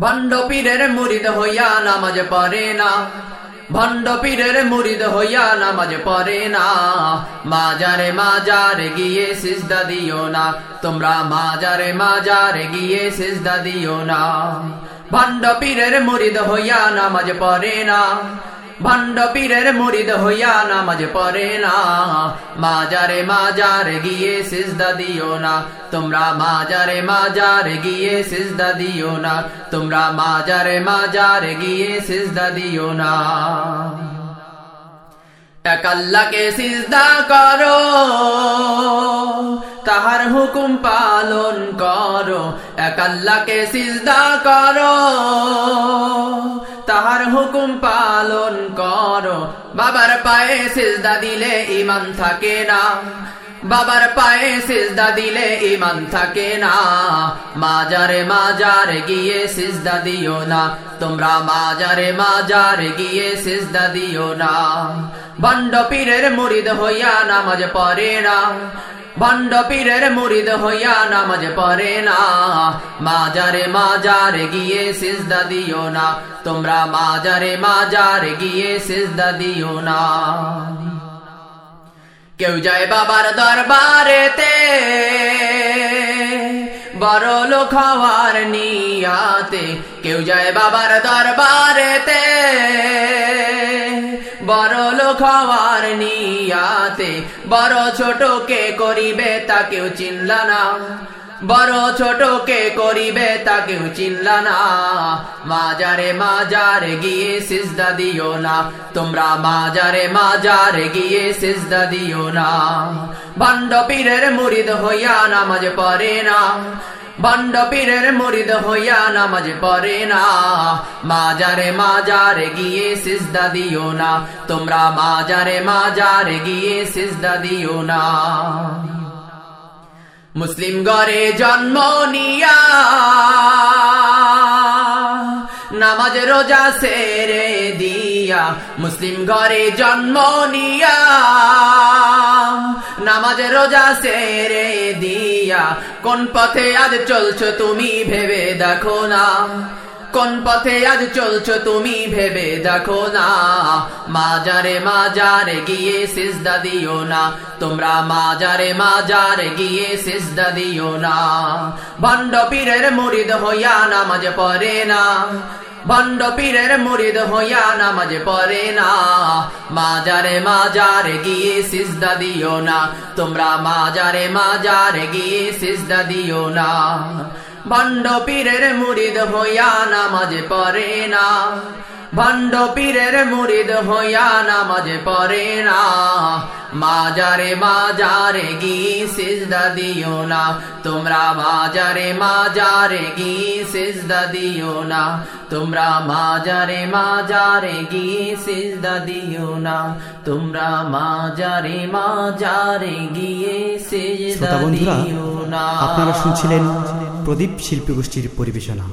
ভণ্ড পীরের মুরিদ হইয়া নামাজ পড়ে না। ভণ্ড পীরের মুরিদ হইয়া নামাজ পড়ে না। মাজারে মাজারে গিয়ে সিজদা দিও না। তোমরা মাজারে মাজারে গিয়ে সিজদা দিও না। ভণ্ড পীরের মুরিদ হইয়া নামাজ পড়ে না। ভণ্ড পীরের মুরিদ হইয়া নামাজ পড়ে না। মাজারে মাজারে গিয়ে সিজদা দিও না। তোমরা মাজারে মাজারে গিয়ে সিজদা দিও না। তোমরা মাজারে মাজারে গিয়ে সিজদা দিও না। এক আল্লাহকে সিজদা করো, তাহার হুকুম পালন করো। এক আল্লাহকে সিজদা করো তাহার হুকুম পালন করো। বাবার পায়ে সিজদা দিলে ইমান থাকে না। বাবার পায়ে সিজদা দিলে ইমান থাকে না। মাজারে মাজারে গিয়ে সিজদা দিও না। তোমরা মাজারে মাজারে গিয়ে সিজদা দিও না। ভণ্ড পীরের মুরিদ হইয়া নামাজ পড়ে না। ভণ্ড পীরের মুরিদ হইয়া নামাজ পড়ে না। মাজারে মাজারে গিয়ে সিজদা দিও না। তোমরা মাজারে মাজারে গিয়ে সিজদা দিও না। কেউ যায় বাবার দরবারেতে, বড় লোক হওয়ার নিয়াতে। কেউ যায় বাবার দরবারেতে হওয়ার নিয়াতে। বড় ছোট কে করিবে তা কেউ চিনল না। বড় ছোট কে করিবে তা কেউ চিনল না। মাজারে মাজারে গিয়ে সিজদা দিও না। তোমরা মাজারে মাজারে গিয়ে সিজদা দিও না। ভণ্ড পীরের মুরিদ হইয়া নামাজ পড়ে না। ভণ্ড পীরের মুরিদ হইয়া নামাজ পরে না। মাজারে মাজারে গিয়ে সিজদা দিও না। তোমরা মাজারে মাজারে গিয়ে সিজদা দিও না। মুসলিম গড়ে জন্ম নিয়া নামাজ রোজা সেরে দিয়া মুসলিম ঘরে জন্ম নিয়া। নামাজ রোজা সেরে দিয়া, কোন পথে আজ চলছো তুমি ভেবে দেখো না। কোন পথে আজ চলছো তুমি ভেবে দেখো না। মাজারে মাজারে গিয়ে সিজদা দিও না, তোমরা মাজারে মাজারে গিয়ে সিজদা দিও না। ভণ্ড পীরের মুরিদ হইয়া নামাজ পড়ে না। ভণ্ড পীরের মুরিদ হইয়া নামাজ পড়ে না। মাজারে মাজারে গিয়ে সিজদা দিও না। তোমরা মাজারে মাজারে গিয়ে সিজদা দিও না। ভণ্ড পীরের মুরিদ হইয়া নামাজ পড়ে না। ভণ্ড পীরের মুরিদ হইয়া নামাজ পড়ে না। মাজারে মাজারে গিয়ে সিজদা দিও না। তোমরা মাজারে মাজারে গিয়ে সিজদা দিও না। তোমরা মাজারে মাজারে গিয়ে সিজদা দিও না। তোমরা মাজারে মাজারে গিয়ে সিজদা দিও না। আপনারা শুনছিলেন প্রদীপ শিল্পী গোষ্ঠীর পরিবেশনা।